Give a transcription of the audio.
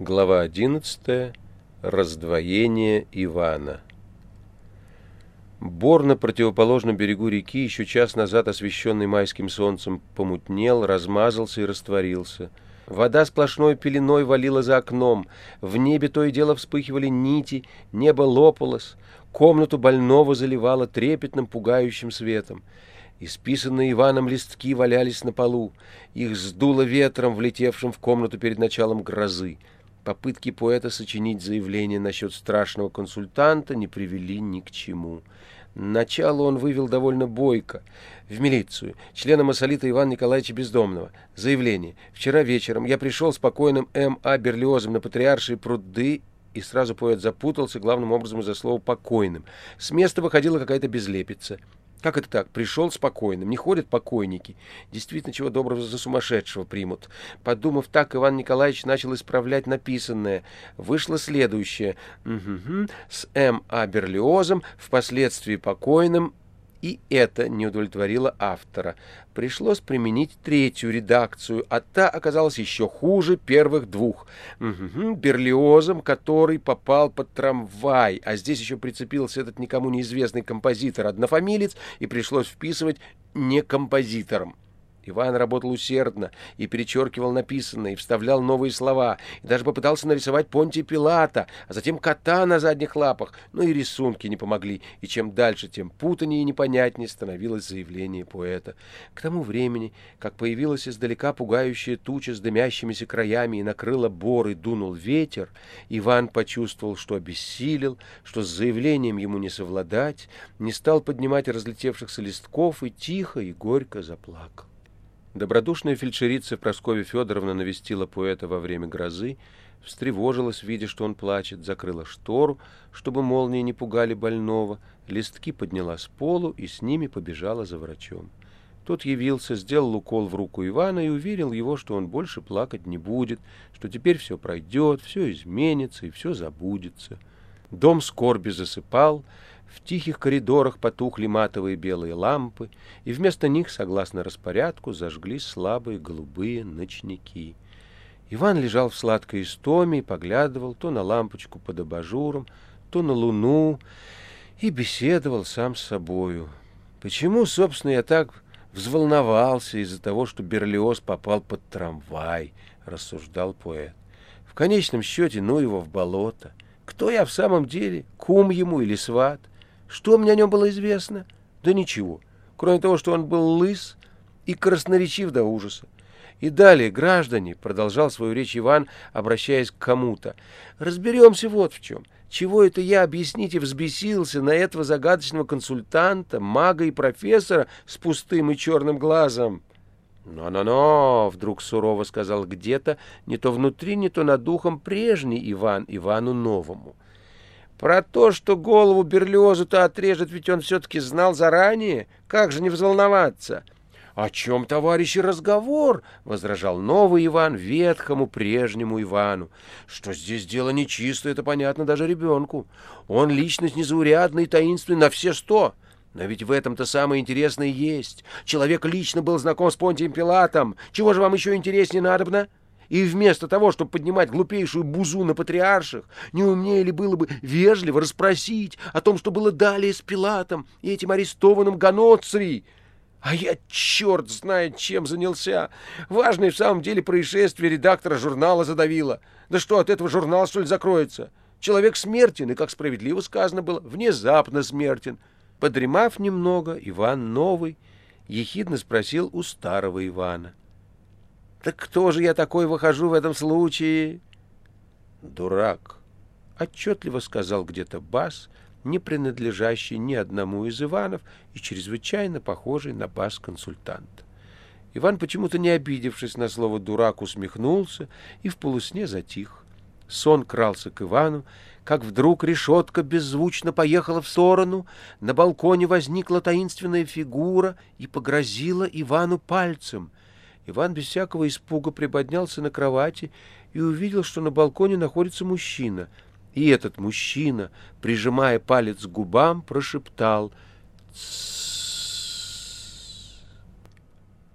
Глава 11. Раздвоение Ивана. Бор на противоположном берегу реки, еще час назад освещенный майским солнцем, помутнел, размазался и растворился. Вода сплошной пеленой валила за окном, в небе то и дело вспыхивали нити, небо лопалось, комнату больного заливало трепетным пугающим светом. Исписанные Иваном листки валялись на полу, их сдуло ветром, влетевшим в комнату перед началом грозы. Попытки поэта сочинить заявление насчет страшного консультанта не привели ни к чему. Начало он вывел довольно бойко. В милицию. Члена Массолита Ивана Николаевича Бездомного. Заявление. Вчера вечером я пришел с покойным М.А. Берлиозом на Патриаршие пруды и сразу поэт запутался, главным образом из-за слова «покойным». С места выходила какая-то безлепица. Как это так? Пришел спокойным, не ходят покойники. Действительно, чего доброго за сумасшедшего примут. Подумав так, Иван Николаевич начал исправлять написанное. Вышло следующее. Угу. С М. А. Берлиозом, впоследствии покойным, и это не удовлетворило автора. Пришлось применить третью редакцию, а та оказалась еще хуже первых двух. Угу, Берлиозом, который попал под трамвай, а здесь еще прицепился этот никому неизвестный композитор-однофамилец, и пришлось вписывать не композитором. Иван работал усердно и перечеркивал написанное, и вставлял новые слова, и даже попытался нарисовать Понтия Пилата, а затем кота на задних лапах, но и рисунки не помогли, и чем дальше, тем путанее и непонятнее становилось заявление поэта. К тому времени, как появилась издалека пугающая туча с дымящимися краями и накрыла бор и дунул ветер, Иван почувствовал, что обессилел, что с заявлением ему не совладать, не стал поднимать разлетевшихся листков и тихо и горько заплакал. Добродушная фельдшерица Прасковья Федоровна навестила поэта во время грозы, встревожилась, видя, что он плачет, закрыла штору, чтобы молнии не пугали больного, листки подняла с полу и с ними побежала за врачом. Тот явился, сделал укол в руку Ивана и уверил его, что он больше плакать не будет, что теперь все пройдет, все изменится и все забудется. Дом скорби засыпал, в тихих коридорах потухли матовые белые лампы, и вместо них, согласно распорядку, зажглись слабые голубые ночники. Иван лежал в сладкой истоме и поглядывал то на лампочку под абажуром, то на луну, и беседовал сам с собою. Почему, собственно, я так взволновался из-за того, что Берлиоз попал под трамвай, рассуждал поэт. В конечном счете, ну его в болото. Кто я в самом деле, кум ему или сват? Что мне о нем было известно? Да ничего, кроме того, что он был лыс и красноречив до ужаса. И далее, граждане, продолжал свою речь Иван, обращаясь к кому-то, разберемся вот в чем. Чего это я, объясните, взбесился на этого загадочного консультанта, мага и профессора с пустым и черным глазом? «Но-но-но!» — вдруг сурово сказал где-то, не то внутри, не то над духом прежний Иван Ивану Новому. Про то, что голову Берлиозу-то отрежет, ведь он все-таки знал заранее. Как же не взволноваться? — О чем, товарищи, разговор? — возражал новый Иван ветхому прежнему Ивану. — Что здесь дело нечисто, это понятно даже ребенку. Он личность незаурядная и таинственная на все сто. Но ведь в этом-то самое интересное есть. Человек лично был знаком с Понтием Пилатом. Чего же вам еще интереснее надобно? — и вместо того, чтобы поднимать глупейшую бузу на патриарших, не умнее ли было бы вежливо расспросить о том, что было далее с Пилатом и этим арестованным Ганоцри? А я черт знает, чем занялся. Важное в самом деле происшествие редактора журнала задавило. Да что, от этого журнал, что ли, закроется? Человек смертен, и, как справедливо сказано было, внезапно смертен. Подремав немного, Иван Новый ехидно спросил у старого Ивана — так кто же я такой выхожу в этом случае? Дурак, отчетливо сказал где-то бас, не принадлежащий ни одному из Иванов и чрезвычайно похожий на бас-консультанта. Иван, почему-то не обидевшись на слово «дурак», усмехнулся и в полусне затих. Сон крался к Ивану, как вдруг решетка беззвучно поехала в сторону, на балконе возникла таинственная фигура и погрозила Ивану пальцем — Иван без всякого испуга приподнялся на кровати и увидел, что на балконе находится мужчина. И этот мужчина, прижимая палец к губам, прошептал «Тссс».